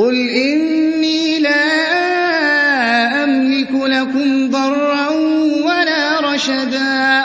قل إني لا أملك لكم ضرا ولا رشدا